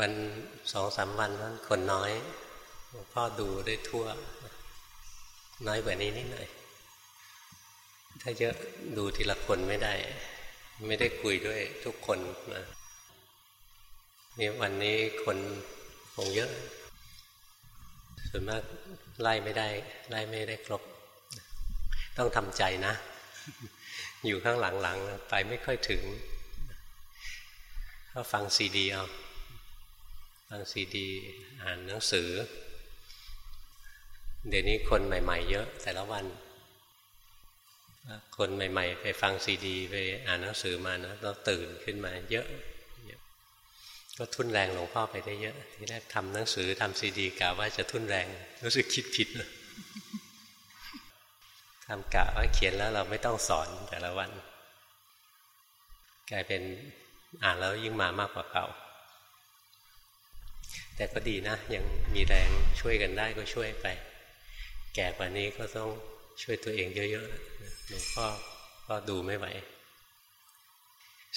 วันสองสามวันนั้นคนน้อยหลวงพ่อดูได้ทั่ว น้อยกว่านี้นิดหน่อย ถ้าเยอะดูทีละคนไม่ได้ ไม่ได้คุยด้วยทุกคนนะนี่วันนี้คนคงเยอะ ส่วนมากไล่ไม่ได้ ไล่ไม่ได้ครบ ต้องทำใจนะ อยู่ข้างหลังๆ ไปไม่ค่อยถึง ก็ฟังซีดีเอา ฟังซีดี อ่านหนังสือ เดี๋ยวนี้คนใหม่ ๆ เยอะแต่ละวัน คนใหม่ ๆ ไปฟังซีดี ไปอ่านหนังสือมานะเราตื่นขึ้นมาเยอะ ก็ทุนแรงหลวงพ่อไปได้เยอะ ที่แรกทำหนังสือทำซีดีกะว่าจะทุนแรง รู้สึกคิดผิดนะทำกะว่าเขียนแล้วเราไม่ต้องสอนแต่ละวัน กลายเป็นอ่านแล้วยิ่งมามากกว่าเก่า แต่ก็ดีนะ ยังมีแรงช่วยกันได้ก็ช่วยไป แก่กว่านี้ก็ต้องช่วยตัวเองเยอะๆหลวงพ่อก็ดูไม่ไหว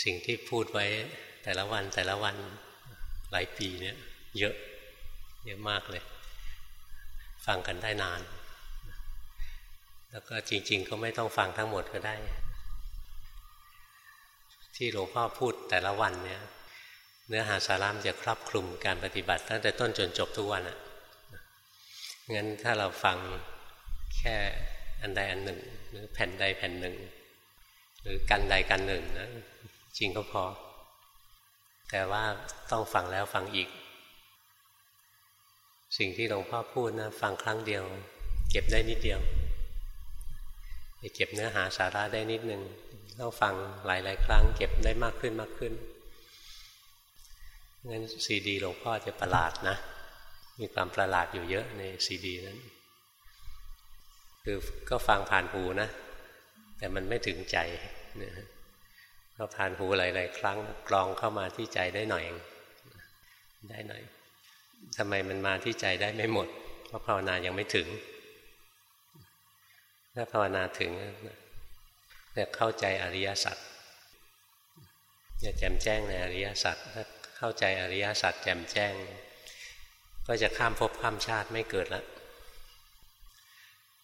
สิ่งที่พูดไว้แต่ละวันแต่ละวันหลายปีเนี่ย เยอะ เยอะมากเลย ฟังกันได้นาน แล้วก็จริง ๆ ก็ไม่ต้องฟังทั้งหมดก็ได้ ที่หลวงพ่อพูดแต่ละวันเนี่ย เนื้อหาสาระมันจะครอบคลุมการปฏิบัติ ตั้งแต่ต้นจนจบทุกวันอะ่ะงั้นถ้าเราฟังแค่อันใดอันหนึ่ง หรือแผ่นใดแผ่นหนึ่ง หรือกันใดกันหนึ่งนะจริงก็พอ แต่ว่าต้องฟังแล้วฟังอีก สิ่งที่หลวงพ่อพูดนะฟังครั้งเดียว เก็บได้นิดเดียวเก็บเนื้อหาสาระได้นิดหนึ่งต้องฟังหลายๆ ครั้ง เก็บได้มากขึ้นมากขึ้น งั้นซีดีหลวงพ่อจะประหลาดนะ มีความประหลาดอยู่เยอะในซีดีนั้น คือก็ฟังผ่านหูนะ แต่มันไม่ถึงใจนะก็ผ่านหูหลาย ๆ ครั้งกรองเข้ามาที่ใจได้หน่อย ได้หน่อยทำไมมันมาที่ใจได้ไม่หมด เพราะภาวนายังไม่ถึง ถ้าภาวนาถึงเนี่ยเข้าใจอริยสัจจะแจ่มแจ้งในอริยสัจถ้า เข้าใจอริยสัจแจ่มแจ้ง ก็จะข้ามภพข้ามชาติไม่เกิดล้ว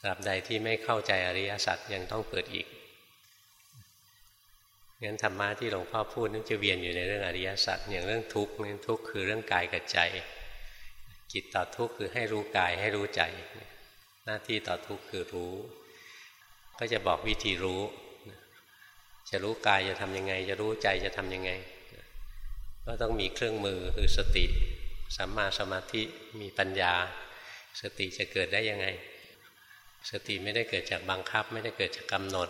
ตราบใดที่ไม่เข้าใจอริยสัจยังต้องเกิดอีกงั้นธรรมะที่หลวงพ่อพูดนั่นจะเวียนอยู่ในเรื่องอริยสัจอย่างเรื่องทุกข์นี่ทุกข์คือเรื่องกายกับใจ จิตต่อทุกข์คือให้รู้กายให้รู้ใจ หน้าที่ต่อทุกข์คือรู้ ก็จะบอกวิธีรู้ จะรู้กายจะทำยังไง จะรู้ใจจะทำยังไง ก็ต้องมีเครื่องมือคือสติสัมมาสมาธิมีปัญญา สติจะเกิดได้ยังไง สติไม่ได้เกิดจากบังคับ ไม่ได้เกิดจากกำหนด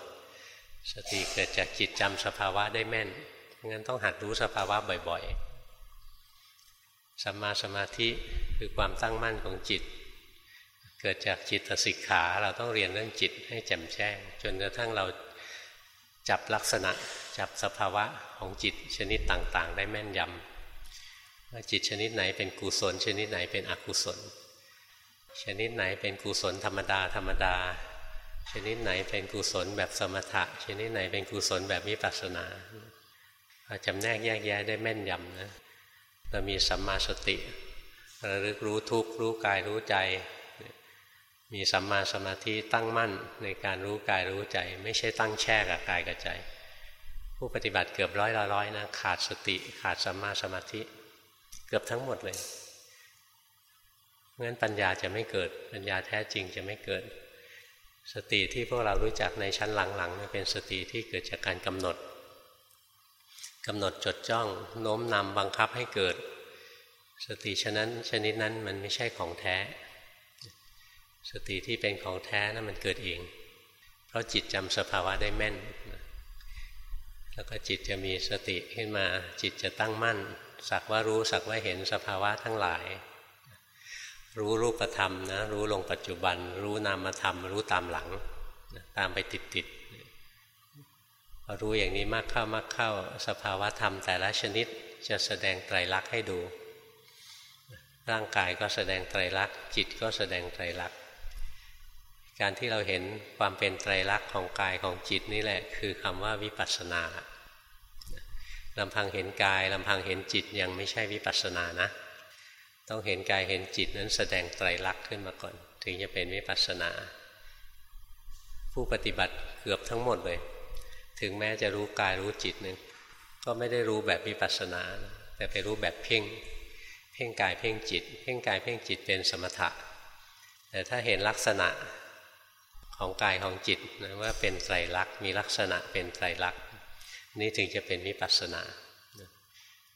สติเกิดจากจิตจำสภาวะได้แม่นงั้นต้องหัดรู้สภาวะบ่อยๆสัมมาสมาธิคือความตั้งมั่นของจิต เกิดจากจิตสิกขาเราต้องเรียนเรื่องจิตให้แจ่มแจ้ง จนกระทั่งเรา จับลักษณะจับสภาวะของจิตชนิดต่างๆ ได้แม่นยำว่าจิตชนิดไหนเป็นกุศล ชนิดไหนเป็นอกุศล ชนิดไหนเป็นกุศลธรรมดาธรรมดา ชนิดไหนเป็นกุศลแบบสมถะ ชนิดไหนเป็นกุศลแบบวิปัสสนาจำแนกแยกแยะได้แม่นยำนะเรามีสัมมาสติระลึกรู้ทุกข์รู้กายรู้ใจ มีสัมมาสมาธิตั้งมั่นในการรู้กายรู้ใจ ไม่ใช่ตั้งแช่กับกายกับใจ ผู้ปฏิบัติเกือบร้อยละร้อยนะขาดสติขาดสัมมาสมาธิ เกือบทั้งหมดเลยเพราะฉะนั้นปัญญาจะไม่เกิดปัญญาแท้จริงจะไม่เกิด สติที่พวกเรารู้จักในชั้นหลังๆเป็นสติที่เกิดจากการกำหนดกำหนดจดจ้องโน้มนำบังคับให้เกิด สติฉะนั้นชนิดนั้นมันไม่ใช่ของแท้ สติที่เป็นของแท้นั้นมันเกิดเอง เพราะจิตจำสภาวะได้แม่น แล้วก็จิตจะมีสติขึ้นมา จิตจะตั้งมั่น สักว่ารู้สักว่าเห็นสภาวะทั้งหลาย รู้รูปธรรมนะ รู้ลงปัจจุบัน รู้นามธรรม รู้ตามหลัง ตามไปติดติดพอรู้อย่างนี้มากเข้ามากเข้า สภาวะธรรมแต่ละชนิดจะแสดงไตรลักษณ์ให้ดู ร่างกายก็แสดงไตรลักษณ์จิตก็แสดงไตรลักษณ์ การที่เราเห็นความเป็นไตรลักษณ์ของกายของจิตนี่แหละ คือคำว่าวิปัสสนาลำพังเห็นกายลำพังเห็นจิตยังไม่ใช่วิปัสสนานะ ต้องเห็นกายเห็นจิตนั้นแสดงไตรลักษณ์ขึ้นมาก่อน ถึงจะเป็นวิปัสสนา ผู้ปฏิบัติเกือบทั้งหมดเลย ถึงแม้จะรู้กายรู้จิตนึงก็ไม่ได้รู้แบบวิปัสสนา แต่ไปรู้แบบเพ่ง เพ่งกายเพ่งจิต เพ่งกายเพ่งจิตเป็นสมถะ แต่ถ้าเห็นลักษณะ ของกายของจิตนะว่าเป็นไตรลักษณ์มีลักษณะเป็นไตรลักษณ์นี่ถึงจะเป็นวิปัสสนา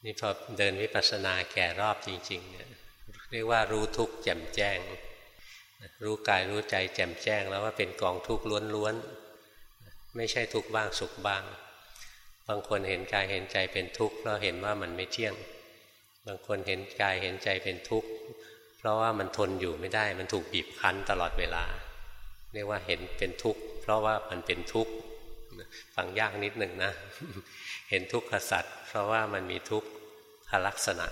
นี่พอเดินวิปัสสนาแก่รอบจริงๆเนี่ยเรียกว่ารู้ทุกข์แจ่มแจ้ง รู้กายรู้ใจแจ่มแจ้งแล้วว่าเป็นกองทุกข์ล้วนๆไม่ใช่ทุกข์บ้างสุขบ้าง บางคนเห็นกายเห็นใจเป็นทุกข์เพราะเห็นว่ามันไม่เที่ยง บางคนเห็นกายเห็นใจเป็นทุกข์เพราะว่ามันทนอยู่ไม่ได้มันถูกบีบคั้นตลอดเวลา เรียกว่าเห็นเป็นทุกข์ เพราะว่ามันเป็นทุกข์ฟังยากนิดหนึ่งนะ เห็นทุกขสัตว์เพราะว่ามันมีทุกขลักษณะ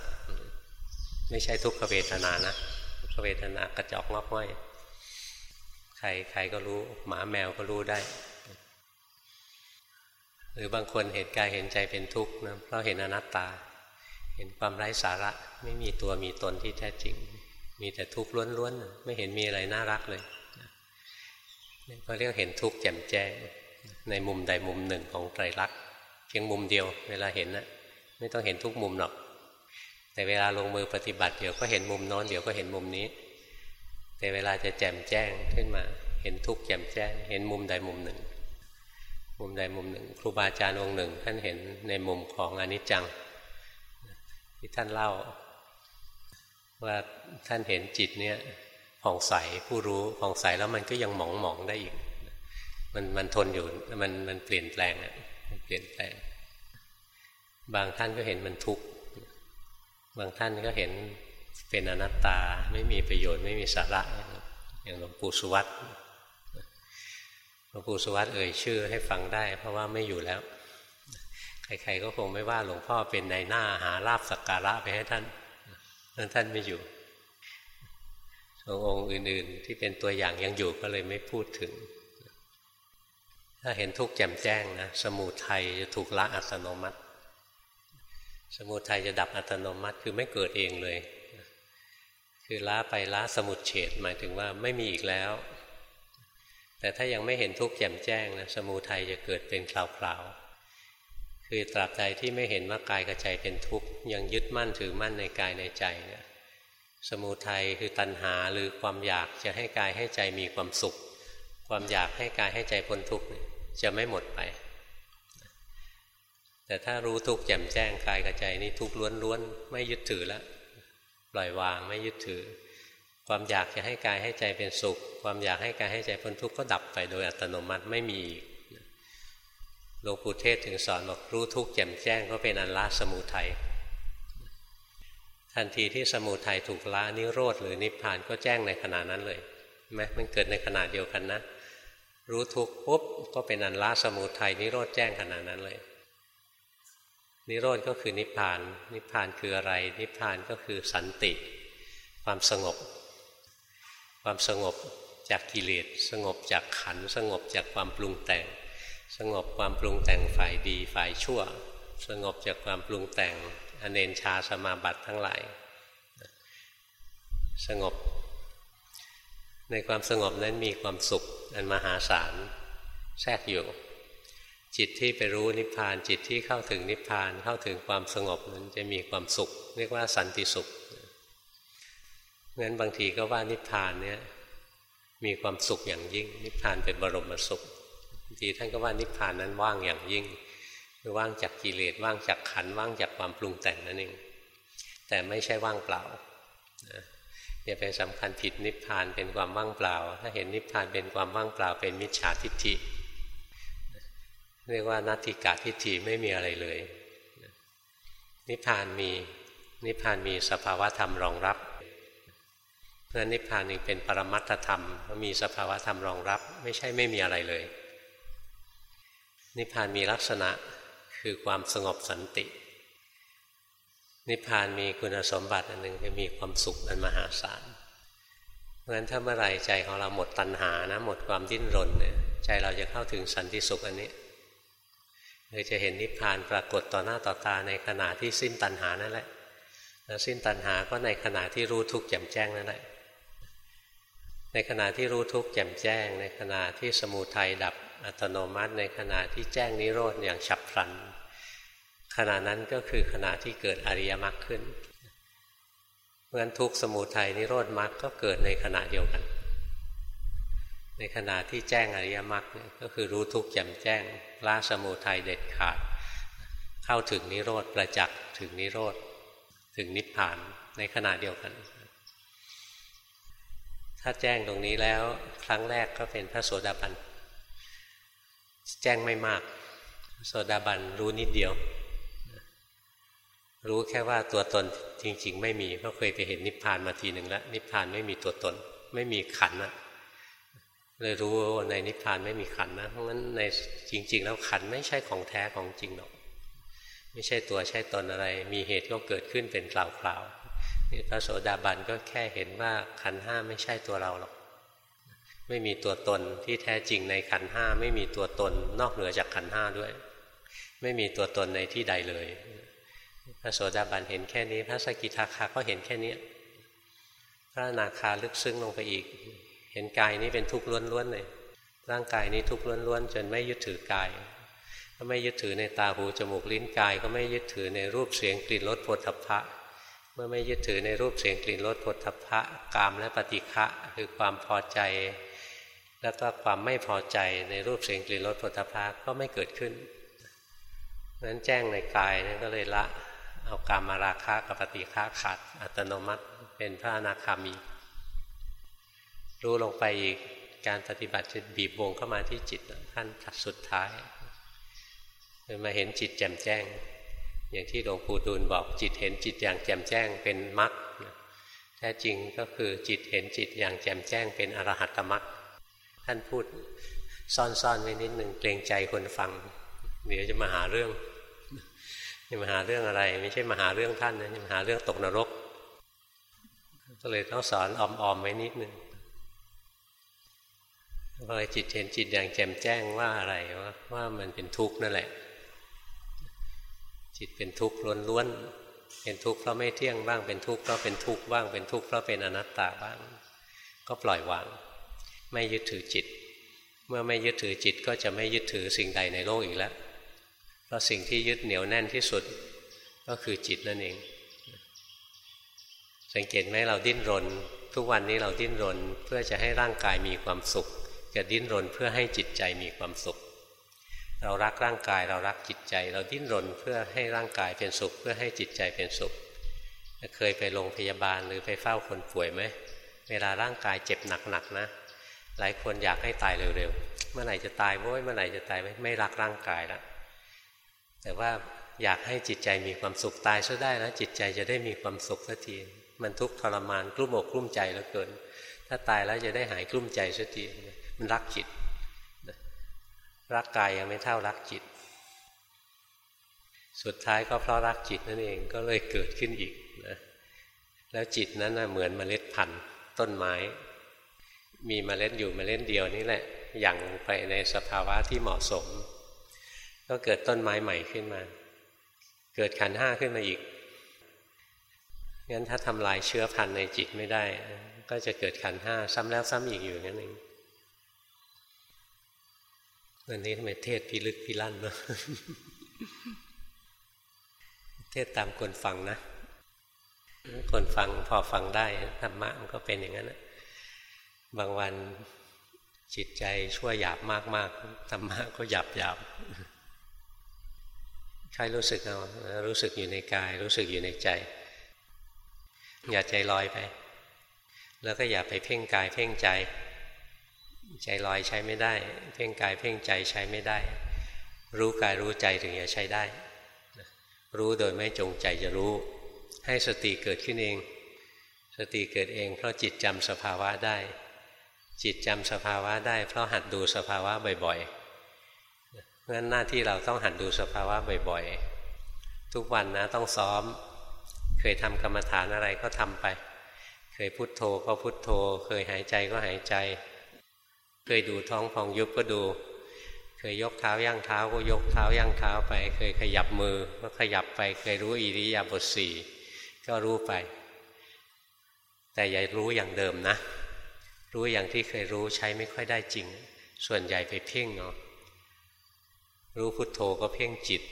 ไม่ใช่ทุกขเวทนานะทุกขเวทนากระจอกงอกง่อยใครใครก็รู้ หมาแมวก็รู้ได้ หรือบางคนเห็นกายเห็นใจเป็นทุกข์นะเพราะเห็นอนัตตา เห็นความไร้สาระ ไม่มีตัวมีตนที่แท้จริง มีแต่ทุกข์ล้วนๆไม่เห็นมีอะไรน่ารักเลย ก็เรียกเห็นทุกข์แจ่มแจ้งในมุมใดมุมหนึ่งของไตรลักษณ์เพียงมุมเดียว เวลาเห็นนะไม่ต้องเห็นทุกมุมหรอก แต่เวลาลงมือปฏิบัติเดี๋ยวก็เห็นมุมโน้นเดี๋ยวก็เห็นมุมนี้ แต่เวลาจะแจ่มแจ้งขึ้นมา เห็นทุกแจ่มแจ้ง เห็นมุมใดมุมหนึ่ง มุมใดมุมหนึ่ง ครูบาอาจารย์องค์หนึ่ง ท่านเห็นในมุมของอนิจจังที่ท่านเล่า ว่าท่านเห็นจิตเนี่ย ผ่องใสผู้รู้ผ่องใสแล้วมันก็ยังหมองหมองได้อีก มันมันทนอยู่มันมันเปลี่ยนแปลงอะเปลี่ยนแปลง บางท่านก็เห็นมันทุกข์บางท่านก็เห็นเป็นอนัตตาไม่มีประโยชน์ไม่มีสาระ อย่างหลวงปู่สุวัตหลวงปู่สุวัตเอ่ยชื่อให้ฟังได้ เพราะว่าไม่อยู่แล้ว ใครๆก็คงไม่ว่าหลวงพ่อเป็นในหน้าหาลาบสักการะไปให้ท่านนั้นท่านไม่อยู่ องค์อื่นๆ ที่เป็นตัวอย่างยังอยู่ก็เลยไม่พูดถึง ถ้าเห็นทุกข์แจ่มแจ้งนะสมุทัยจะถูกละอัตโนมัติ สมุทัยจะดับอัตโนมัติคือไม่เกิดเองเลย คือละไปละสมุดเฉดหมายถึงว่าไม่มีอีกแล้ว แต่ถ้ายังไม่เห็นทุกข์แจ่มแจ้งนะสมุทัยจะเกิดเป็นคราวๆคือตราบใดที่ไม่เห็นว่ากายกับใจเป็นทุกข์ยังยึดมั่นถือมั่นในกายในใจเนี่ย สมุทัยคือตัณหาหรือความอยากจะให้กายให้ใจมีความสุข ความอยากให้กายให้ใจพ้นทุกข์จะไม่หมดไป แต่ถ้ารู้ทุกข์แจ่มแจ้งกายกับใจนี่ทุกข์ล้วนๆไม่ยึดถือแล้วปล่อยวางไม่ยึดถือ ความอยากจะให้กายให้ใจเป็นสุข ความอยากให้กายให้ใจพ้นทุกข์ก็ดับไปโดยอัตโนมัติไม่มีอีกหลวงปู่เทศถึงสอนบอกรู้ทุกข์แจ่มแจ้งก็เป็นอันละสมุทัย ทันทีที่สมุทัยถูกละนิโรธหรือนิพพานก็แจ้งในขณะนั้นเลยไหมมันเกิดในขณะเดียวกันนะ รู้ทุกปุ๊บก็เป็นอันละสมุทัยนิโรธแจ้งขนาดนั้นเลย นิโรธก็คือนิพพาน นิพพานคืออะไร นิพพานก็คือสันติ ความสงบ ความสงบจากกิเลสสงบจากขันสงบจากความปรุงแต่ง สงบความปรุงแต่งฝ่ายดีฝ่ายชั่ว สงบจากความปรุงแต่ง อเนนชาสมาบัติทั้งหลาย สงบ ในความสงบนั้นมีความสุขอันมหาศาลแทรกอยู่ จิตที่ไปรู้นิพพาน จิตที่เข้าถึงนิพพานเข้าถึงความสงบนั้นจะมีความสุข เรียกว่าสันติสุขงั้นบางทีก็ว่านิพพานเนี่ยมีความสุขอย่างยิ่ง นิพพานเป็นบรมสุขบางทีท่านก็ว่านิพพานนั้นว่างอย่างยิ่ง คือว่างจากกิเลสว่างจากขันว่างจากความปรุงแต่งนั่นเองแต่ไม่ใช่ว่างเปล่านะอย่าไปสำคัญผิดนิพพานเป็นความว่างเปล่า ถ้าเห็นนิพพานเป็นความว่างเปล่า เป็นมิจฉาทิฏฐิเรียกว่านัตติกาทิฏฐิไม่มีอะไรเลย นิพพานมีนิพพานมีสภาวะธรรมรองรับเพราะนิพพานนี่เป็นปรมัตถธรรมมีสภาวะธรรมรองรับ ไม่ใช่ไม่มีอะไรเลย นิพพานมีลักษณะ คือความสงบสันติ นิพพานมีคุณสมบัติอันหนึ่งคือมีความสุขอันมหาศาลเพราะฉะนั้นถ้าเมื่อไรใจของเราหมดตัณหานะ หมดความดิ้นรนเนี่ยใจเราจะเข้าถึงสันติสุขอันนี้คือจะเห็นนิพพานปรากฏต่อหน้าต่อตาในขณะที่สิ้นตัณหานั่นแหละแล้วสิ้นตัณหาก็ในขณะที่รู้ทุกข์แจ่มแจ้งนั่นแหละในขณะที่รู้ทุกข์แจ่มแจ้ง ในขณะที่สมูทัยดับอัตโนมัติ ในขณะที่แจ้งนิโรธอย่างฉับพลัน ขณะนั้นก็คือขณะที่เกิดอริยมรรคขึ้นเพราะฉะนั้นทุกสมุทัยนิโรธมรรคก็เกิดในขณะเดียวกัน ในขณะที่แจ้งอริยมรรคก็คือรู้ทุกข์แจ่มแจ้งละสมุทัยเด็ดขาด เข้าถึงนิโรธประจักษ์ถึงนิโรธถึงนิพพานในขณะเดียวกัน ถ้าแจ้งตรงนี้แล้วครั้งแรกก็เป็นพระโสดาบัน แจ้งไม่มาก โสดาบันรู้นิดเดียว รู้แค่ว่าตัวตนจริง ๆ ไม่มีเพราะเคยไปเห็นนิพพานมาทีหนึ่งแล้ว นิพพานไม่มีตัวตน ไม่มีขันนะเลยรู้ว่าในนิพพานไม่มีขันนะเพราะงั้นในจริง ๆ แล้วขันไม่ใช่ของแท้ของจริงหรอก ไม่ใช่ตัวใช่ตนอะไร มีเหตุก็เกิดขึ้นเป็นกล่าวๆพระโสดาบันก็แค่เห็นว่าขันห้าไม่ใช่ตัวเราหรอกไม่มีตัวตนที่แท้จริงในขันห้าไม่มีตัวตน นอกเหนือจากขันห้าด้วย ไม่มีตัวตนในที่ใดเลย พระโสดาบันเห็นแค่นี้ พระสกิทาคาก็เห็นแค่นี้ พระนาคาลึกซึ้งลงไปอีก เห็นกายนี้เป็นทุกข์ล้วนๆเลยร่างกายนี้ทุกข์ล้วนๆจนไม่ยึดถือกายก็ไม่ยึดถือในตาหูจมูกลิ้นกาย ก็ไม่ยึดถือในรูปเสียงกลิ่นรสผลทพะ เมื่อไม่ยึดถือในรูปเสียงกลิ่นรสผลทพะกามและปฏิฆะคือความพอใจ แล้วก็ความไม่พอใจในรูปเสียงกลิ่นรสผลทพะก็ไม่เกิดขึ้นนั้นแจ้งในกายนั่นก็เลยละ เอากามาราคะกับปฏิฆะขาดอัตโนมัติเป็นพระอนาคามี รู้ลงไปอีกการปฏิบัติจะบีบวงเข้ามาที่จิตขั้นสุดท้ายมาเห็นจิตแจ่มแจ้ง อย่างที่หลวงปู่ดูลบอกจิตเห็นจิตอย่างแจ่มแจ้งเป็นมรรคแท้จริงก็คือจิตเห็นจิตอย่างแจ่มแจ้งเป็นอรหัตมรรคท่านพูดซ่อนๆไว้นิดหนึ่งเกรงใจคนฟัง เดี๋ยวจะมาหาเรื่อง จะมาหาเรื่องอะไร ไม่ใช่มาหาเรื่องท่านนะจะมาหาเรื่องตกนรก ก็เลยต้องสอนออมๆไว้นิดหนึ่งพอจิตเห็นจิตอย่างแจ่มแจ้งว่าอะไรว่าว่ามันเป็นทุกข์นั่นแหละ จิตเป็นทุกข์ล้วนๆเป็นทุกข์เพราะไม่เที่ยงบ้างเป็นทุกข์เพราะเป็นทุกข์บ้างเป็นทุกข์เพราะเป็นอนัตตาบ้าง ก็ปล่อยวาง ไม่ยึดถือจิต เมื่อไม่ยึดถือจิตก็จะไม่ยึดถือสิ่งใดในโลกอีกแล้ว ราะสิ่งที่ยึดเหนียวแน่นที่สุดก็คือจิตนั่นเอง สังเกตไหมเราดิ้นรน ทุกวันนี้เราดิ้นรนเพื่อจะให้ร่างกายมีความสุขกับดิ้นรนเพื่อให้จิตใจมีความสุข เรารักร่างกายเรารักจิตใจ เราดิ้นรนเพื่อให้ร่างกายเป็นสุข เพื่อให้จิตใจเป็นสุข เคยไปโรงพยาบาลหรือไปเฝ้าคนป่วยไหมเวลาร่างกายเจ็บหนักๆนะ หลายคนอยากให้ตายเร็วๆเมื่อไหร่จะตายโว้ยเมื่อไหร่จะตายไม่รักร่างกายแล้ว แต่ว่าอยากให้จิตใจมีความสุขตายซะได้แล้วจิตใจจะได้มีความสุขสักที มันทุกข์ทรมานกลุ้มอกกลุ้มใจเหลือเกิน ถ้าตายแล้วจะได้หายกลุ้มใจสักทีมันรักจิตรักกายยังไม่เท่ารักจิต สุดท้ายก็เพราะรักจิตนั่นเองก็เลยเกิดขึ้นอีกนะแล้วจิตนั้นนะเหมือนเมล็ดพันธุ์ต้นไม้ มีเมล็ดอยู่เมล็ดเดียวนี่แหละอย่างไปในสภาวะที่เหมาะสม ก็เกิดต้นไม้ใหม่ขึ้นมา เกิดขันห้าขึ้นมาอีกงั้นถ้าทำลายเชื้อพันธุ์ในจิตไม่ได้ ก็จะเกิดขันห้าซ้ำแล้วซ้ำอีกอยู่นั่นเองวันนี้ทำไมเทศพิลึกพิลั่นเนาะเทศตามคนฟังนะ คนฟังพอฟังได้ธรรมะมันก็เป็นอย่างนั้นนะบางวันจิตใจชั่วหยาบมากๆธรรมะก็หยาบหยาบ ใครรู้สึกเอารู้สึกอยู่ในกาย รู้สึกอยู่ในใจ อย่าใจลอยไป แล้วก็อย่าไปเพ่งกายเพ่งใจ ใจลอยใช้ไม่ได้ เพ่งกายเพ่งใจใช้ไม่ได้ รู้กายรู้ใจถึงจะใช้ได้ รู้โดยไม่จงใจจะรู้ ให้สติเกิดขึ้นเอง สติเกิดเองเพราะจิตจำสภาวะได้ จิตจำสภาวะได้ เพราะหัดดูสภาวะบ่อยๆ เพราะฉะนั้นหน้าที่เราต้องหัดดูสภาวะบ่อยๆ ทุกวันนะต้องซ้อม เคยทำกรรมฐานอะไรก็ทำไป เคยพุโทโธก็พุโทโธ เคยหายใจก็หายใจ เคยดูท้องพองยุบก็ดู เคยยกเท้าย่างเท้าก็ยกเท้าย่างเท้าไป เคยขยับมือก็ขยับไป เคยรู้อิริยาบถสี่ก็รู้ไป แต่อย่ารู้อย่างเดิมนะ รู้อย่างที่เคยรู้ใช้ไม่ค่อยได้จริง ส่วนใหญ่ไปเพ่งเนาะ รู้พุทโธก็เพ่งจิต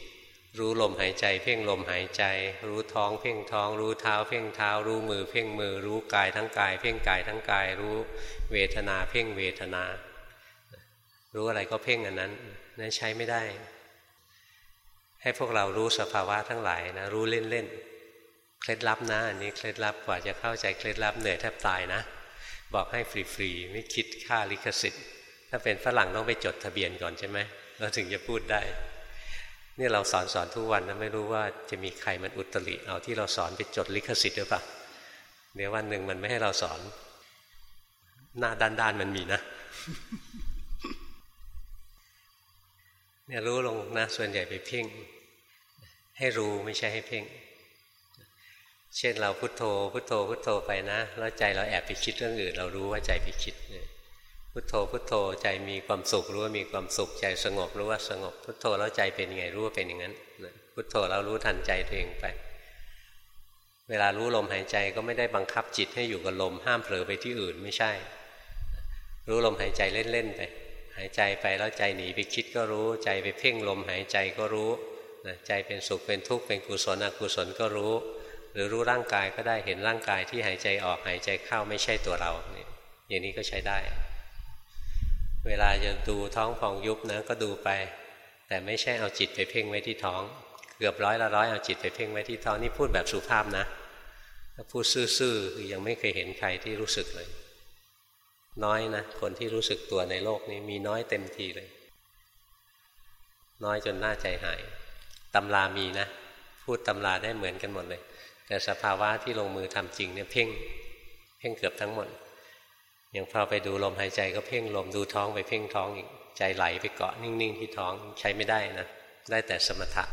รู้ลมหายใจ เพ่งลมหายใจ รู้ท้อง เพ่งท้อง รู้เท้า เพ่งเท้า รู้มือ เพ่งมือ รู้กายทั้งกาย เพ่งกายทั้งกาย รู้เวทนา เพ่งเวทนา รู้อะไรก็เพ่งอันนั้นนั้นใช้ไม่ได้ ให้พวกเรารู้สภาวะทั้งหลายนะรู้เล่นๆเคล็ดลับนะอันนี้เคล็ดลับกว่าจะเข้าใจเคล็ดลับเหนื่อยแทบตายนะ บอกให้ฟรีๆไม่คิดค่าลิขสิทธิ์ถ้าเป็นฝรั่งต้องไปจดทะเบียนก่อนใช่ไหม เราถึงจะพูดได้นี่เราสอนสอนทุกวันนะไม่รู้ว่าจะมีใครมันอุตริเอาที่เราสอนไปจดลิขสิทธิ์หรือเปล่าเดี๋ยววันหนึ่งมันไม่ให้เราสอน หน้าด้านๆมันมีนะเนี่ยรู้ลงนะส่วนใหญ่ไปเพ่ง ให้รู้ไม่ใช่ให้เพ่ง เช่นเราพุโทโธพุโทโธพุโทโธไปนะ แล้วใจเราแอบไปคิดเรื่องอื่น เรารู้ว่าใจไปคิดเนี่ย พุทโธพุทโธใจมีความสุขรู้ว่ามีความสุขใจสงบรู้ว่าสงบ พุทโธแล้วใจเป็นยังไงรู้ว่าเป็นอย่างนั้นพุทโธแล้วรู้ทันใจตัวเองไป เวลารู้ลมหายใจก็ไม่ได้บังคับจิตให้อยู่กับลมห้ามเผลอไปที่อื่นไม่ใช่ รู้ลมหายใจเล่นๆไปหายใจไปแล้วใจหนีไปคิดก็รู้ ใจไปเพ่งลมหายใจก็รู้ใจเป็นสุขเป็นทุกข์เป็นกุศลอกุศลก็รู้ หรือรู้ร่างกายก็ได้เห็นร่างกายที่หายใจออกหายใจเข้าไม่ใช่ตัวเราอย่างนี้ก็ใช้ได้ เวลาจะดูท้องฟองยุบนะก็ดูไป แต่ไม่ใช่เอาจิตไปเพ่งไว้ที่ท้อง เกือบร้อยละร้อยเอาจิตไปเพ่งไว้ที่ท้องนี่พูดแบบสุภาพนะถ้าพูดซื่อๆคือยังไม่เคยเห็นใครที่รู้สึกเลย น้อยนะคนที่รู้สึกตัวในโลกนี้มีน้อยเต็มทีเลย น้อยจนน่าใจหายตำรามีนะ พูดตำราได้เหมือนกันหมดเลย แต่สภาวะที่ลงมือทำจริงเนี่ยเพ่ง เพ่งเกือบทั้งหมด อย่างพอไปดูลมหายใจก็เพ่งลมดูท้องไปเพ่งท้องอีกใจไหลไปเกาะนิ่งๆที่ท้องใช้ไม่ได้นะได้แต่สมถะ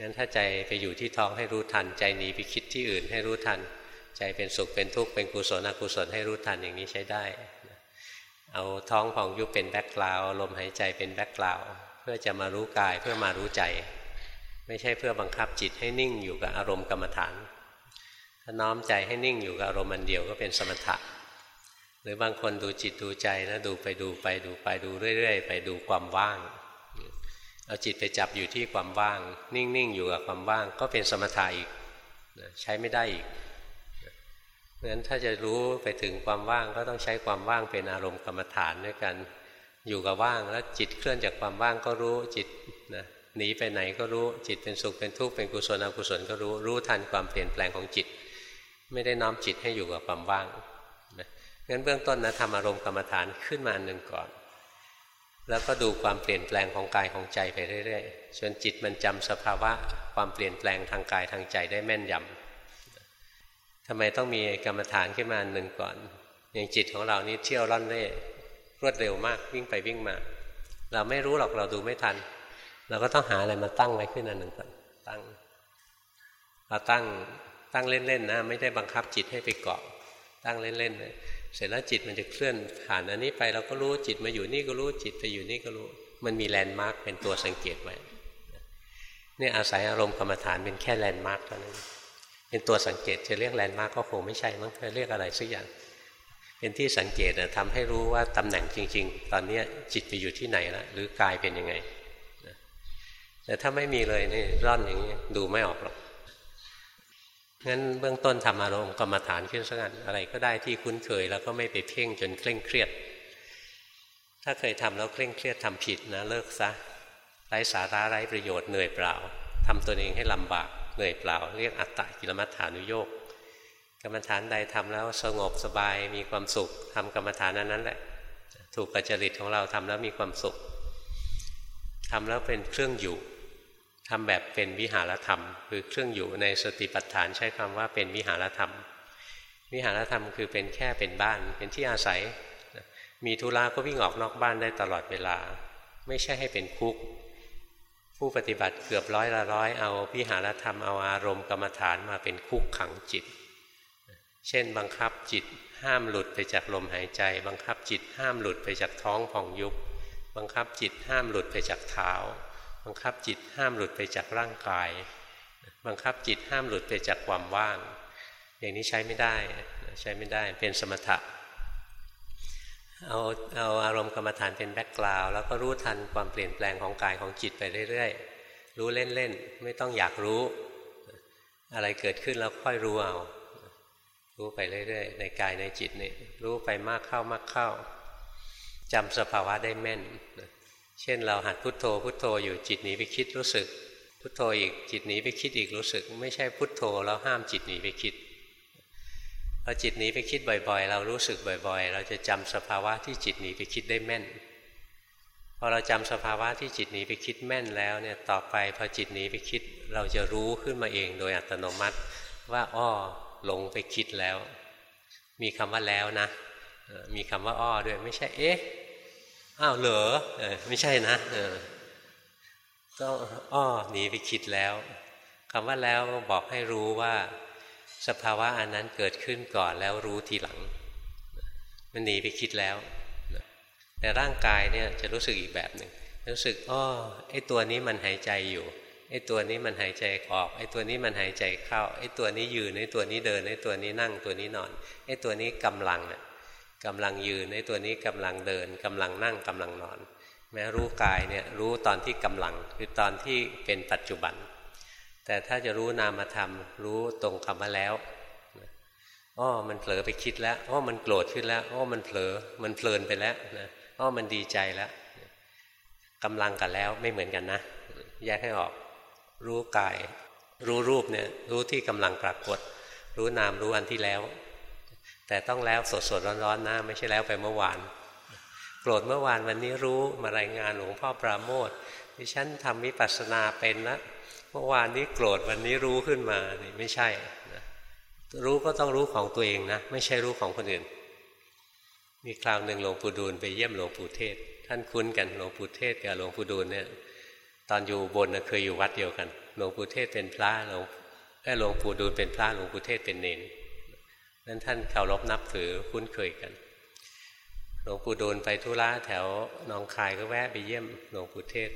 งั้นถ้าใจไปอยู่ที่ท้องให้รู้ทัน ใจหนีไปคิดที่อื่นให้รู้ทัน ใจเป็นสุขเป็นทุกข์เป็นกุศลอกุศลให้รู้ทันอย่างนี้ใช้ได้ เอาท้องพองยุบเป็นแบ็คกราวลมหายใจเป็นแบ็คกราวเพื่อจะมารู้กายเพื่อมารู้ใจ ไม่ใช่เพื่อบังคับจิตให้นิ่งอยู่กับอารมณ์กรรมฐาน ถ้าน้อมใจให้นิ่งอยู่กับอารมณ์อันเดียวก็เป็นสมถะ หรือบางคนดูจิตดูใจนะดูไปดูไปดูไปดูเรื่อย ๆ ไปดูความว่าง เอาจิตไปจับอยู่ที่ความว่าง นิ่งๆอยู่กับความว่าง ก็เป็นสมถะอีกใช้ไม่ได้อีกเพราะฉะนั้นถ้าจะรู้ไปถึงความว่างก็ต้องใช้ความว่างเป็นอารมณ์กรรมฐานด้วยกันอยู่กับว่างแล้วจิตเคลื่อนจากความว่างก็รู้จิตนะหนีไปไหนก็รู้จิตเป็นสุขเป็นทุกข์เป็นกุศลอกุศลก็รู้รู้ทันความเปลี่ยนแปลงของจิต ไม่ได้น้อมจิตให้อยู่กับความว่าง งั้นเบื้องต้นนะทำอารมณ์กรรมฐานขึ้นมาหนึ่งก่อน แล้วก็ดูความเปลี่ยนแปลงของกายของใจไปเรื่อยๆจนจิตมันจำสภาวะความเปลี่ยนแปลงทางกายทางใจได้แม่นยำทำไมต้องมีกรรมฐานขึ้นมาหนึ่งก่อน อย่างจิตของเรานี่เที่ยวร่อนเร่รวดเร็วมากวิ่งไปวิ่งมา เราไม่รู้หรอกเราดูไม่ทัน เราก็ต้องหาอะไรมาตั้งไว้ขึ้นอันหนึ่งก่อนตั้งเราตั้งตั้งเล่นๆนะ ไม่ได้บังคับจิตให้ไปเกาะ ตั้งเล่นๆเลย เสร็จแล้วจิตมันจะเคลื่อนผ่านอันนี้ไปเราก็รู้จิตมาอยู่นี่ก็รู้จิตไปอยู่นี่ก็รู้ มันมี landmark เป็นตัวสังเกตไว้นี่อาศัยอารมณ์กรรมฐานเป็นแค่ landmark เท่านั้นเป็นตัวสังเกตจะเรียก landmark ก็คงไม่ใช่มั้งจะเรียกอะไรสักอย่าง เป็นที่สังเกตนะทำให้รู้ว่าตำแหน่งจริง ๆ ตอนนี้จิตไปอยู่ที่ไหนแล้วหรือกายเป็นยังไงแต่ถ้าไม่มีเลยนี่ร่อนอย่างนี้ดูไม่ออกหรอก งั้นเบื้องต้นทำอารมณ์กรรมฐานขึ้นสักอันอะไรก็ได้ที่คุ้นเคย แล้วก็ไม่ไปเพ่งจนเคร่งเครียด ถ้าเคยทำแล้วเคร่งเครียดทำผิดนะเลิกซะไร้สาระไร้ประโยชน์เหนื่อยเปล่าทำตัวเองให้ลำบากเหนื่อยเปล่า เรียกอัตตะกิลมัฏฐานุโยกกรรมฐานใดทำแล้วสงบสบายมีความสุขทำกรรมฐานนั้นนั้นแหละ ถูกกัจริตของเราทำแล้วมีความสุขทำแล้วเป็นเครื่องอยู่ ทำแบบเป็นวิหารธรรม คือเครื่องอยู่ในสติปัฏฐานใช้คำว่าเป็นวิหารธรรม วิหารธรรมคือเป็นแค่เป็นบ้านเป็นที่อาศัย มีธุระก็วิ่งออกนอกบ้านได้ตลอดเวลา ไม่ใช่ให้เป็นคุก ผู้ปฏิบัติเกือบร้อยละร้อยเอาวิหารธรรมเอาอารมณ์กรรมฐานมาเป็นคุกขังจิต เช่นบังคับจิตห้ามหลุดไปจากลมหายใจ บังคับจิตห้ามหลุดไปจากท้องผ่องยุบบังคับจิตห้ามหลุดไปจากเท้า บังคับจิตห้ามหลุดไปจากร่างกาย บังคับจิตห้ามหลุดไปจากความว่าง อย่างนี้ใช้ไม่ได้ใช้ไม่ได้เป็นสมถะเอาเอาอารมณ์กรรมฐานเป็นแบ็กกราวแล้วก็รู้ทันความเปลี่ยนแปลงของกายของจิตไปเรื่อยๆ รู้เล่นๆ ไม่ต้องอยากรู้ อะไรเกิดขึ้นแล้วค่อยรู้เอา รู้ไปเรื่อยๆ ในกายในจิตนี่รู้ไปมากเข้ามากเข้าจำสภาวะได้แม่น เช่นเราหัดพุทโธพุทโธอยู่จิตหนีไปคิดรู้สึก พุทโธอีกจิตหนีไปคิดอีกรู้สึก ไม่ใช่พุทโธแล้วห้ามจิตหนีไปคิดพอจิตหนีไปคิดบ่อย ๆ เรารู้สึกบ่อย ๆ เราจะจำสภาวะที่จิตหนีไปคิดได้แม่นพอเราจำสภาวะที่จิตหนีไปคิดแม่นแล้วเนี่ยต่อไปพอจิตหนีไปคิด เราจะรู้ขึ้นมาเองโดยอัตโนมัติว่าอ้อหลงไปคิดแล้ว มีคำว่าแล้วนะ มีคำว่าอ้อด้วยไม่ใช่เอ๊ะ อ้าวเหรอไม่ใช่นะก็อ้อหนีไปคิดแล้วคำว่าแล้วบอกให้รู้ว่า สภาวะอันนั้นเกิดขึ้นก่อนแล้วรู้ทีหลัง มันหนีไปคิดแล้วแต่ร่างกายเนี่ยจะรู้สึกอีกแบบหนึ่งรู้สึกอ้อไอ้ตัวนี้มันหายใจอยู่ไอ้ตัวนี้มันหายใจออกไอ้ตัวนี้มันหายใจเข้าไอ้ตัวนี้ยืนไอ้ตัวนี้เดินไอ้ตัวนี้นั่งตัวนี้นอนไอ้ตัวนี้กำลังน่ะ กำลังยืนไอ้ตัวนี้กำลังเดินกำลังนั่งกำลังนอน แม้รู้กายเนี่ยรู้ตอนที่กำลังคือตอนที่เป็นปัจจุบัน แต่ถ้าจะรู้นามธรรม รู้ตรงคำว่าแล้วอ้อมันเผลอไปคิดแล้วอ้อมันโกรธขึ้นแล้วอ้อมันเผลอมันเพลินไปแล้วนะอ้อมันดีใจแล้วกำลังกันแล้วไม่เหมือนกันนะ แยกให้ออก รู้กาย รู้รูปเนี่ยรู้ที่กำลังปรากฏ รู้นามรู้อันที่แล้ว แต่ต้องแล้วสดสดร้อนๆนะไม่ใช่แล้วไปเมื่อวาน โกรธเมื่อวานวันนี้รู้มารายงานหลวงพ่อปราโมทดิฉันทำวิปัสสนาเป็นล้วเมื่อวานนี้โกรธวันนี้รู้ขึ้นมานี่ไม่ใช่นะรู้ก็ต้องรู้ของตัวเองนะ ไม่ใช่รู้ของคนอื่น มีคราวหนึ่งหลวงปู่ดูลไปเยี่ยมหลวงปู่เทศ ท่านคุ้นกันหลวงปู่เทศกับหลวงปู่ดูลเนี่ยตอนอยู่บนเคยอยู่วัดเดียวกัน หลวงปู่เทศเป็นพระหลวงหลวงปู่ดูลเป็นพระหลวงปู่เทศเป็นเนร นั้นท่านเคารพนับถือคุ้นเคยกัน หลวงปู่ดูลไปธุระแถวหนองคายก็แวะไปเยี่ยมหลวงปู่เทศ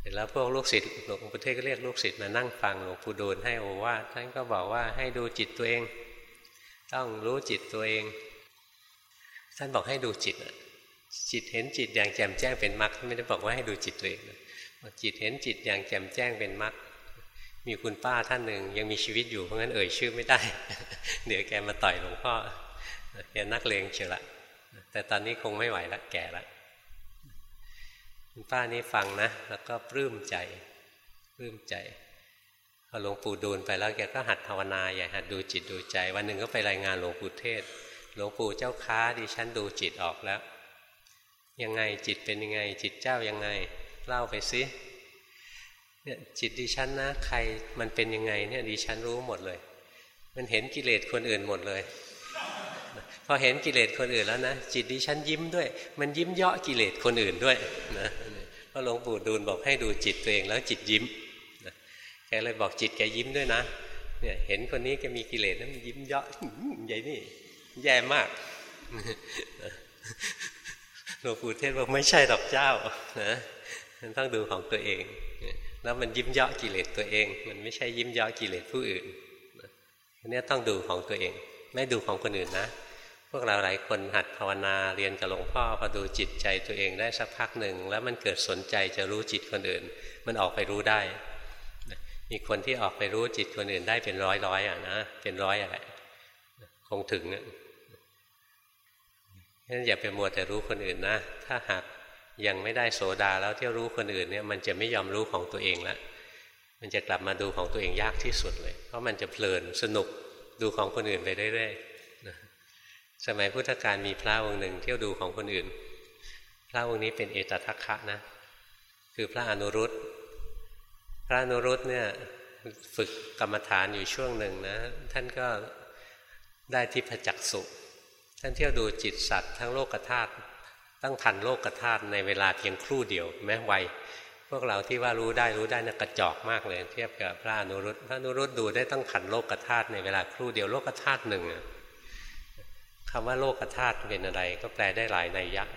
เสร็จแล้วพวกลูกศิษย์หลวงปู่เทศก็เรียกลูกศิษย์มานั่งฟังหลวงปู่ดูลให้โอวาทท่านก็บอกว่าให้ดูจิตตัวเอง ต้องรู้จิตตัวเอง ท่านบอกให้ดูจิตจิตเห็นจิตอย่างแจ่มแจ้งเป็นมรรคไม่ได้บอกว่าให้ดูจิตตัวเองจิตเห็นจิตอย่างแจ่มแจ้งเป็นมรรค มีคุณป้าท่านหนึ่งยังมีชีวิตอยู่เพราะงั้นเอ่ยชื่อไม่ได้ เดี๋ยวแกมาต่อยหลวงพ่อแกนักเลงเชียวละ แต่ตอนนี้คงไม่ไหวละแก่ละคุณป้านี้ฟังนะ แล้วก็ปลื้มใจปลื้มใจพอหลวงปู่ดูลไปแล้วแกก็หัดภาวนาอย่าหัดดูจิตดูใจ วันหนึ่งก็ไปรายงานหลวงปู่เทศ หลวงปู่เจ้าค้าดิฉันดูจิตออกแล้ว ยังไงจิตเป็นยังไงจิตเจ้ายังไงเล่าไปสิ เนี่ยจิตดิฉันนะใครมันเป็นยังไงเนี่ยดิฉันรู้หมดเลย มันเห็นกิเลสคนอื่นหมดเลยพอเห็นกิเลสคนอื่นแล้วนะจิตดิฉันยิ้มด้วย มันยิ้มเยาะกิเลสคนอื่นด้วยนะพระหลวงปู่ดูลบอกให้ดูจิตตัวเองแล้วจิตยิ้มแกเลยบอกจิตแกยิ้มด้วยนะเนี่ยเห็นคนนี้แกมีกิเลสนั้นยิ้มเยาะใหญ่นี่ แย่มากหลวงปู่เทศบอกไม่ใช่ดอกเจ้านะมันต้องดูของตัวเอง แล้วมันยิ้มเยาะกิเลสตัวเอง มันไม่ใช่ยิ้มเยาะกิเลสผู้อื่นอันนี้ต้องดูของตัวเอง ไม่ดูของคนอื่นนะ พวกเราหลายคนหัดภาวนาเรียนกับหลวงพ่อพอดูจิตใจตัวเองได้สักพักหนึ่ง แล้วมันเกิดสนใจจะรู้จิตคนอื่น มันออกไปรู้ได้ มีคนที่ออกไปรู้จิตคนอื่นได้เป็นร้อยร้อยอะนะเป็นร้อยอะไรคงถึงนะงั้นอย่าไปมัวแต่รู้คนอื่นนะ ถ้าหาก ยังไม่ได้โสดาแล้วที่รู้คนอื่นเนี่ยมันจะไม่ยอมรู้ของตัวเองล้วมันจะกลับมาดูของตัวเองยากที่สุดเลย เพราะมันจะเพลินสนุกดูของคนอื่นไปเรื่อยๆสมัยพุทธกาลมีพระองค์หนึ่งเที่ยวดูของคนอื่น พระองค์นี้เป็นเอตทัคคะนะ คือพระอนุรุตพระอนุรุตเนี่ยฝึกกรรมฐานอยู่ช่วงหนึ่งนะ ท่านก็ได้ทิพจักสุท่านเที่ยวดูจิตสัตว์ทั้งโลกธาตุ ตั้งทันโลกธาตุในเวลาเพียงครู่เดียว แม้ไวพวกเราที่ว่ารู้ได้รู้ได้นะกระจอกมากเลย เทียบกับพระอนุรุตพระอนุรุตดูได้ตั้งทันโลกธาตุในเวลาครู่เดียวโลกธาตุหนึ่งคำว่าโลกธาตุเป็นอะไร ก็แปลได้หลายในยักษ์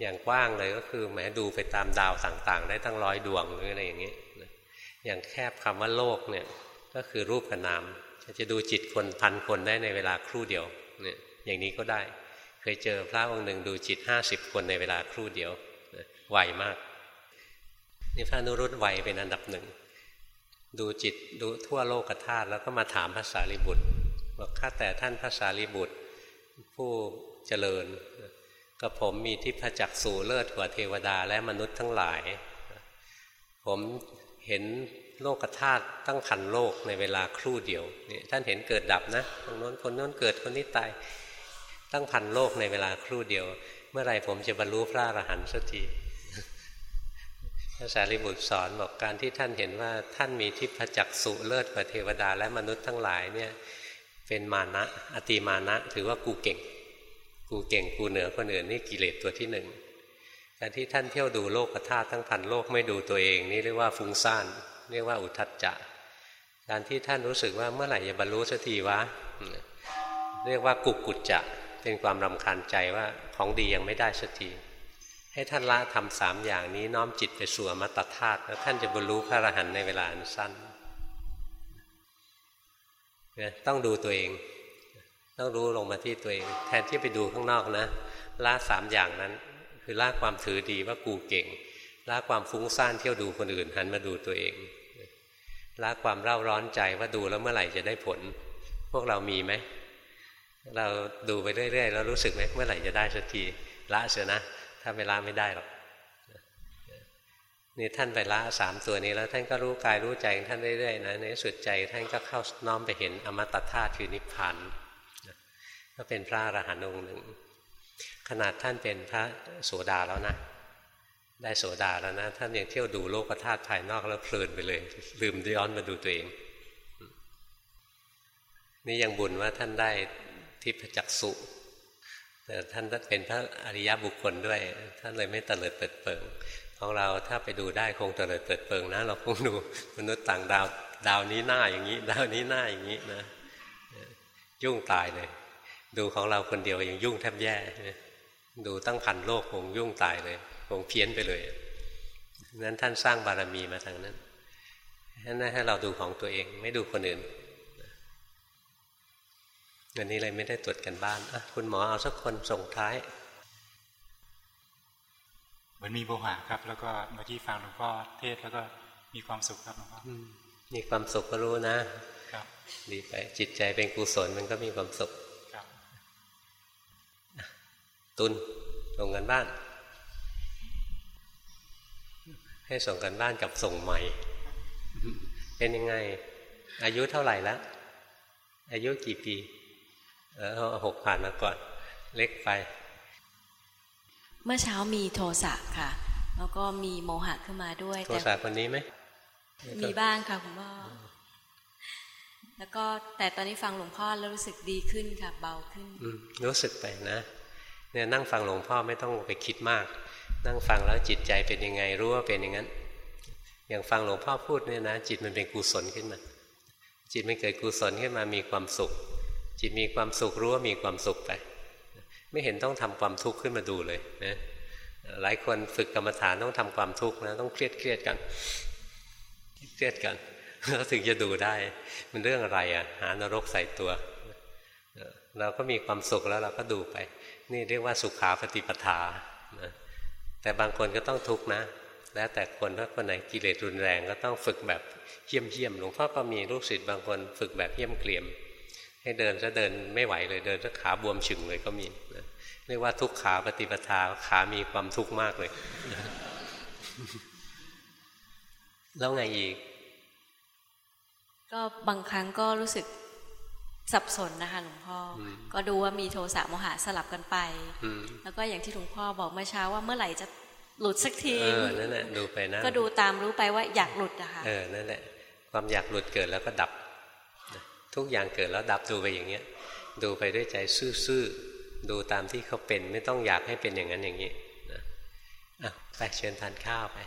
อย่างกว้างเลยก็คือแหมดูไปตามดาวต่างๆ ได้ตั้งร้อยดวงหรืออะไรอย่างนี้อย่างแคบคำว่าโลกเนี่ยก็คือรูปกับนามจะดูจิตคนพันคนได้ในเวลาครู่เดียวเนี่ยอย่างนี้ก็ได้ เคยเจอพระองค์หนึ่งดูจิตห้าสิบคนในเวลาครู่เดียวไวมากนี่พระนุรุตไวเป็นอันดับหนึ่ง ดูจิตดูทั่วโลกธาตุแล้วก็มาถามภาษาลิบุตรบอกข้าแต่ท่านภาษาลิบุตร ผู้เจริญกับผมมีทิพจักสูเลิศกว่าเทวดาและมนุษย์ทั้งหลาย ผมเห็นโลกธาตุตั้งพันโลกในเวลาครู่เดียวนี่ท่านเห็นเกิดดับนะคนโน้นคนโน้นเกิดคนนี้ตาย ตั้งพันโลกในเวลาครู่เดียว เมื่อไรผมจะบรรลุพระอรหันต์สักทีพระสารีบุตรสอนบอกการที่ท่านเห็นว่าท่านมีทิพจักสุเลิศกว่าเทวดาและมนุษย์ทั้งหลายเนี่ยเป็นมานะอติมานะ ถือว่ากูเก่ง กูเก่งกูเหนือคนอื่นนี่กิเลสตัวที่หนึ่งการที่ท่านเที่ยวดูโลกธาตุทั้งพันโลกไม่ดูตัวเอง นี่เรียกว่าฟุ้งซ่านเรียกว่าอุทัจจะการที่ท่านรู้สึกว่าเมื่อไหร่จะบรรลุสักทีวะเรียกว่ากุกกุจจะ เป็นความรำคาญใจว่าของดียังไม่ได้สักทีให้ท่านละทำสามอย่างนี้น้อมจิตไปสู่อมตะธาตุแล้วท่านจะบรรลุพระอรหันต์ในเวลาอันสั้นต้องดูตัวเอง ต้องรู้ลงมาที่ตัวเอง แทนที่ไปดูข้างนอกนะละสามอย่างนั้น คือละความถือดีว่ากูเก่งละความฟุ้งซ่านเที่ยวดูคนอื่นหันมาดูตัวเองละความเร่าร้อนใจว่าดูแล้วเมื่อไหร่จะได้ผล พวกเรามีไหม เราดูไปเรื่อยๆแล้วรู้สึกไหมเมื่อไหร่จะได้สักทีละเสียนะ ถ้าไปละไม่ได้หรอกนี่ท่านไปละสามตัวนี้แล้วท่านก็รู้กายรู้ใจท่านเรื่อยๆนะในสุดใจท่านก็เข้าน้อมไปเห็นอมตะธาตุคือนิพพานก็เป็นพระอรหันต์องค์หนึ่ง ขนาดท่านเป็นพระโสดาแล้วนะ ได้โสดาแล้วนะ ท่านยังเที่ยวดูโลกธาตุภายนอกแล้วเพลินไปเลย ลืมย้อนมาดูตัวเอง นี่ยังบุญว่าท่านได้ ทิพจักสุแต่ท่านเป็นพระอริยบุคคลด้วย ท่านเลยไม่เตลิดเปิดเปิงของเราถ้าไปดูได้คงเตลิดเปิดเปิงนะเราคงดูมนุษย์ต่างดาวดาวนี้หน้าอย่างนี้ ดาวนี้หน้าอย่างนี้นะยุ่งตายเลย ดูของเราคนเดียวยังยุ่งแทบแย่ดูตั้งพันโลกคงยุ่งตายเลยคงเพี้ยนไปเลยนั้นท่านสร้างบารมีมาทางนั้นนั้นให้เราดูของตัวเองไม่ดูคนอื่น วันนี้เลยไม่ได้ตรวจกันบ้านอะคุณหมอเอาสักคนส่งท้าย มันมีโบหะครับ แล้วก็เมื่อกี้ฟังหลวงพ่อเทศแล้วก็มีความสุขครับหลวงพ่อมีความสุขก็รู้นะ ครับ ดีไปจิตใจเป็นกุศลมันก็มีความสุขครับ ตุนส่งกันบ้าน ให้ส่งกันบ้านกับส่งใหม่ เป็นยังไง อายุเท่าไหร่แล้วอายุกี่ปี เออหกผ่านมาก่อน เล็กไป เมื่อเช้ามีโทสะค่ะ แล้วก็มีโมหะขึ้นมาด้วยโทสะคนนี้ไหมมีบ้างค่ะคุณพ่อแล้วก็แต่ตอนนี้ฟังหลวงพ่อแล้วรู้สึกดีขึ้นค่ะเบาขึ้นรู้สึกไปนะเนี่ยนั่งฟังหลวงพ่อไม่ต้องไปคิดมาก นั่งฟังแล้วจิตใจเป็นยังไงรู้ว่าเป็นอย่างนั้น อย่างฟังหลวงพ่อพูดเนี่ยนะ จิตมันเป็นกุศลขึ้นมา จิตมันเกิดกุศลขึ้นมามีความสุข จิตมีความสุขรู้ว่ามีความสุขไป ไม่เห็นต้องทำความทุกข์ขึ้นมาดูเลยนะหลายคนฝึกกรรมฐานต้องทำความทุกข์นะต้องเครียดเครียดกันเครียดกันแล้วถึงจะดูได้ มันเรื่องอะไรอะ หานรกใส่ตัวเราก็มีความสุขแล้วเราก็ดูไป นี่เรียกว่าสุขาปฏิปทาแต่บางคนก็ต้องทุกข์นะแล้วแต่คนถ้าคนไหนกิเลสรุนแรงก็ต้องฝึกแบบเยี่ยมเยี่ยมหลวงพ่อก็มีลูกศิษย์บางคนฝึกแบบเยี่ยมเกลียม ให้เดินจะเดินไม่ไหวเลยเดินจะขาบวมฉึงเลยก็มีนะเรียกว่าทุกขาปฏิปทาขามีความทุกข์มากเลย แล้วไงอีก ก็บางครั้งก็รู้สึกสับสนนะคะหลวงพ่อ ก็ดูว่ามีโทสะโมหะสลับกันไป แล้วก็อย่างที่หลวงพ่อบอกเมื่อเช้าว่าเมื่อไหร่จะหลุดสักทีเออนั่นแหละดูไปนะ ก็ดูตามรู้ไปว่าอยากหลุดอะค่ะเออนั่นแหละความอยากหลุดเกิดแล้วก็ดับ ทุกอย่างเกิดแล้วดับดูไปอย่างเงี้ย ดูไปด้วยใจซื่อๆดูตามที่เขาเป็นไม่ต้องอยากให้เป็นอย่างนั้นอย่างนี้นะอะไปเชิญทานข้าวไป